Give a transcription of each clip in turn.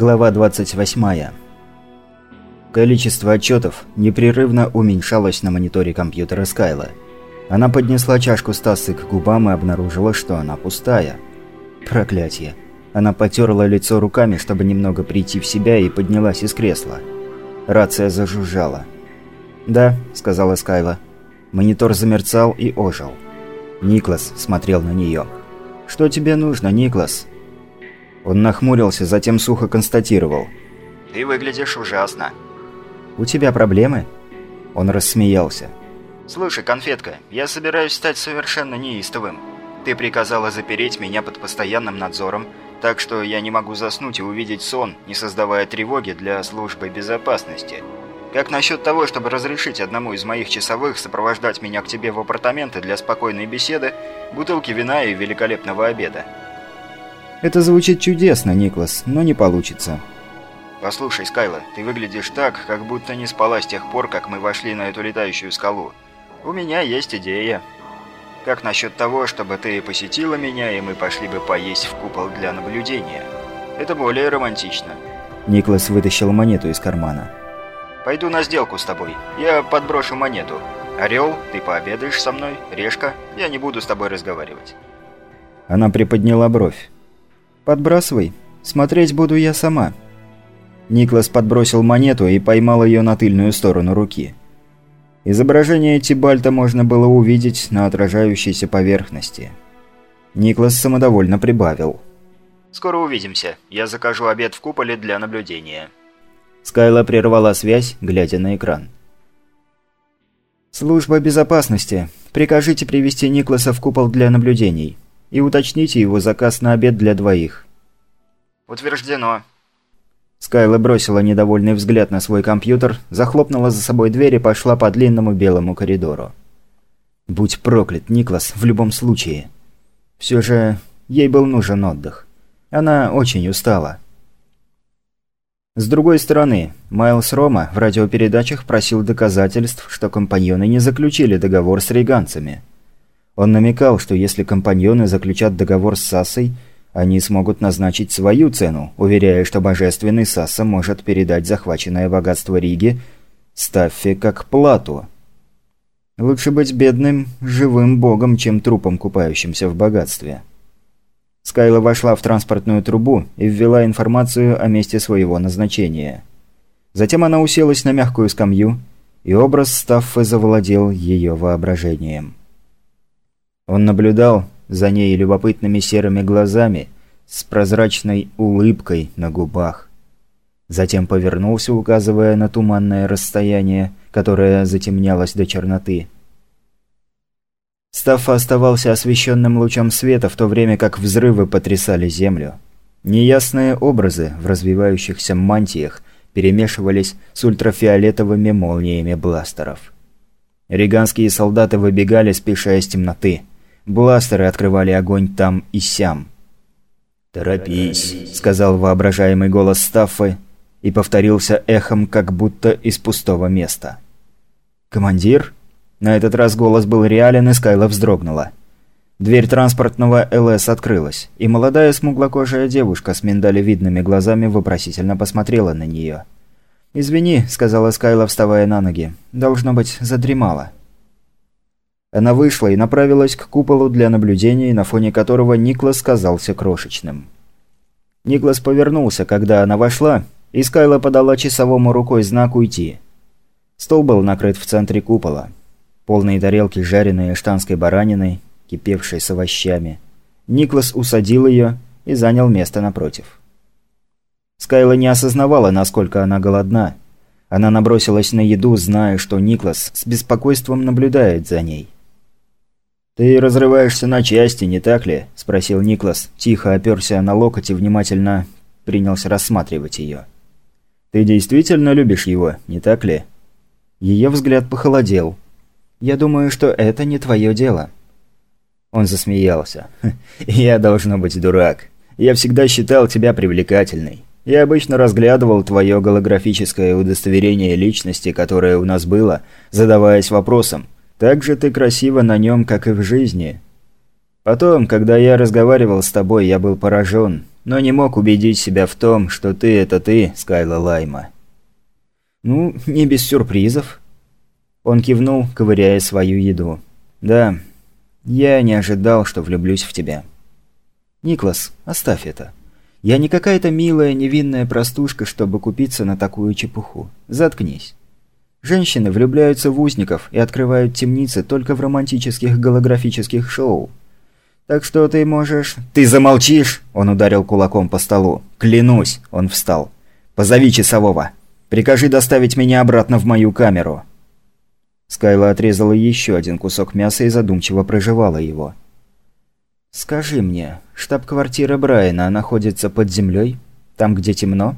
Глава 28. Количество отчетов непрерывно уменьшалось на мониторе компьютера Скайла. Она поднесла чашку Стасы к губам и обнаружила, что она пустая. Проклятие. Она потерла лицо руками, чтобы немного прийти в себя, и поднялась из кресла. Рация зажужжала. «Да», — сказала Скайла. Монитор замерцал и ожил. Никлас смотрел на нее. «Что тебе нужно, Никлас?» Он нахмурился, затем сухо констатировал. «Ты выглядишь ужасно». «У тебя проблемы?» Он рассмеялся. «Слушай, конфетка, я собираюсь стать совершенно неистовым. Ты приказала запереть меня под постоянным надзором, так что я не могу заснуть и увидеть сон, не создавая тревоги для службы безопасности. Как насчет того, чтобы разрешить одному из моих часовых сопровождать меня к тебе в апартаменты для спокойной беседы, бутылки вина и великолепного обеда?» Это звучит чудесно, Никлас, но не получится. Послушай, Скайла, ты выглядишь так, как будто не спала с тех пор, как мы вошли на эту летающую скалу. У меня есть идея. Как насчет того, чтобы ты посетила меня, и мы пошли бы поесть в купол для наблюдения? Это более романтично. Никлас вытащил монету из кармана. Пойду на сделку с тобой. Я подброшу монету. Орел, ты пообедаешь со мной. Решка, я не буду с тобой разговаривать. Она приподняла бровь. «Подбрасывай. Смотреть буду я сама». Никлас подбросил монету и поймал ее на тыльную сторону руки. Изображение Тибальта можно было увидеть на отражающейся поверхности. Никлас самодовольно прибавил. «Скоро увидимся. Я закажу обед в куполе для наблюдения». Скайла прервала связь, глядя на экран. «Служба безопасности. Прикажите привести Никласа в купол для наблюдений и уточните его заказ на обед для двоих». «Утверждено». Скайла бросила недовольный взгляд на свой компьютер, захлопнула за собой дверь и пошла по длинному белому коридору. Будь проклят, Никлас, в любом случае. Все же ей был нужен отдых. Она очень устала. С другой стороны, Майлз Рома в радиопередачах просил доказательств, что компаньоны не заключили договор с риганцами. Он намекал, что если компаньоны заключат договор с Сассой, они смогут назначить свою цену, уверяя, что божественный Сасса может передать захваченное богатство Риги Стаффе как плату. Лучше быть бедным, живым богом, чем трупом, купающимся в богатстве. Скайла вошла в транспортную трубу и ввела информацию о месте своего назначения. Затем она уселась на мягкую скамью, и образ Стаффы завладел ее воображением. Он наблюдал за ней любопытными серыми глазами с прозрачной улыбкой на губах. Затем повернулся, указывая на туманное расстояние, которое затемнялось до черноты. Стаффа оставался освещенным лучом света, в то время как взрывы потрясали землю. Неясные образы в развивающихся мантиях перемешивались с ультрафиолетовыми молниями бластеров. Риганские солдаты выбегали, спеша из темноты. Бластеры открывали огонь там и сям. «Торопись», — сказал воображаемый голос Стаффы и повторился эхом, как будто из пустого места. «Командир?» На этот раз голос был реален, и Скайла вздрогнула. Дверь транспортного ЛС открылась, и молодая смуглокожая девушка с миндалевидными глазами вопросительно посмотрела на нее. «Извини», — сказала Скайла, вставая на ноги. «Должно быть, задремала». Она вышла и направилась к куполу для наблюдений, на фоне которого Никлас казался крошечным. Никлас повернулся, когда она вошла, и Скайла подала часовому рукой знак «Уйти». Стол был накрыт в центре купола. Полные тарелки жареной эштанской бараниной, кипевшей с овощами. Никлас усадил ее и занял место напротив. Скайла не осознавала, насколько она голодна. Она набросилась на еду, зная, что Никлас с беспокойством наблюдает за ней. «Ты разрываешься на части, не так ли?» – спросил Никлас, тихо оперся на локоть и внимательно принялся рассматривать ее. «Ты действительно любишь его, не так ли?» Ее взгляд похолодел. «Я думаю, что это не твое дело». Он засмеялся. «Я должно быть дурак. Я всегда считал тебя привлекательной. Я обычно разглядывал твое голографическое удостоверение личности, которое у нас было, задаваясь вопросом – так же ты красива на нем, как и в жизни. Потом, когда я разговаривал с тобой, я был поражен. но не мог убедить себя в том, что ты – это ты, Скайла Лайма. «Ну, не без сюрпризов». Он кивнул, ковыряя свою еду. «Да, я не ожидал, что влюблюсь в тебя». «Никлас, оставь это. Я не какая-то милая, невинная простушка, чтобы купиться на такую чепуху. Заткнись». Женщины влюбляются в узников и открывают темницы только в романтических голографических шоу. Так что ты можешь... Ты замолчишь? Он ударил кулаком по столу. Клянусь, он встал. Позови часового. Прикажи доставить меня обратно в мою камеру. Скайла отрезала еще один кусок мяса и задумчиво прожевала его. «Скажи мне, штаб-квартира Брайана находится под землей? Там, где темно?»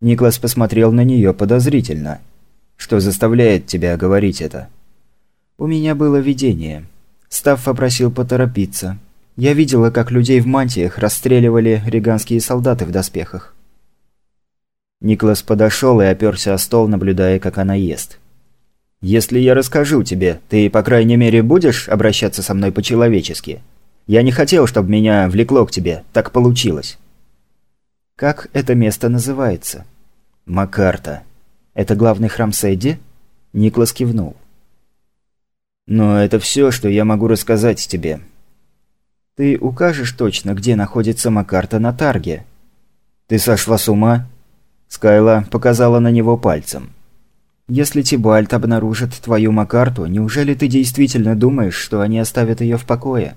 Никлас посмотрел на нее подозрительно. «Что заставляет тебя говорить это?» «У меня было видение. Став попросил поторопиться. Я видела, как людей в мантиях расстреливали риганские солдаты в доспехах. Никлас подошел и оперся о стол, наблюдая, как она ест. «Если я расскажу тебе, ты, по крайней мере, будешь обращаться со мной по-человечески? Я не хотел, чтобы меня влекло к тебе. Так получилось». «Как это место называется?» «Макарта. Это главный храм Сэдди?» Никлас кивнул. Но это все, что я могу рассказать тебе. Ты укажешь точно, где находится Макарта на Тарге? Ты сошла с ума? Скайла показала на него пальцем. Если Тибальт обнаружит твою Макарту, неужели ты действительно думаешь, что они оставят ее в покое?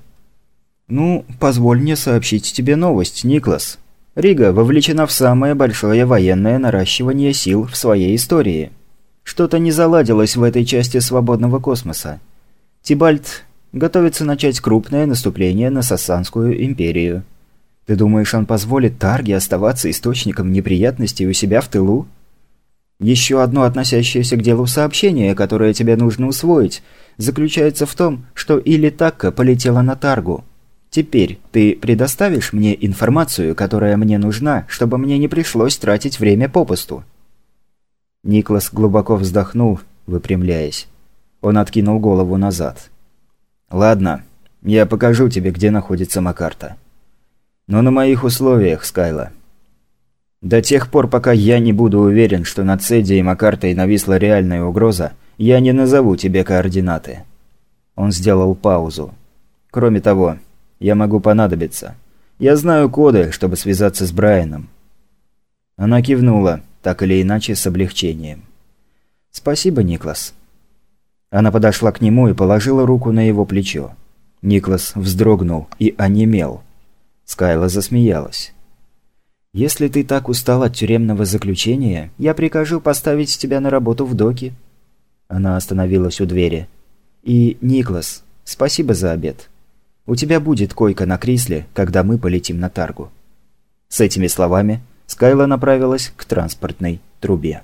Ну, позволь мне сообщить тебе новость, Никлас. Рига вовлечена в самое большое военное наращивание сил в своей истории. Что-то не заладилось в этой части свободного космоса. Тибальт готовится начать крупное наступление на Сассанскую империю. Ты думаешь, он позволит Тарге оставаться источником неприятностей у себя в тылу? Еще одно относящееся к делу сообщение, которое тебе нужно усвоить, заключается в том, что Или Такка полетела на Таргу. Теперь ты предоставишь мне информацию, которая мне нужна, чтобы мне не пришлось тратить время попусту?» Никлас глубоко вздохнул, выпрямляясь. Он откинул голову назад. «Ладно, я покажу тебе, где находится Макарта. Но на моих условиях, Скайла. До тех пор, пока я не буду уверен, что над Седи и Макартой нависла реальная угроза, я не назову тебе координаты». Он сделал паузу. «Кроме того, я могу понадобиться. Я знаю коды, чтобы связаться с Брайаном». Она кивнула, так или иначе, с облегчением. «Спасибо, Никлас». Она подошла к нему и положила руку на его плечо. Никлас вздрогнул и онемел. Скайла засмеялась. «Если ты так устал от тюремного заключения, я прикажу поставить тебя на работу в доке». Она остановилась у двери. «И, Никлас, спасибо за обед. У тебя будет койка на Крисле, когда мы полетим на Таргу». С этими словами Скайла направилась к транспортной трубе.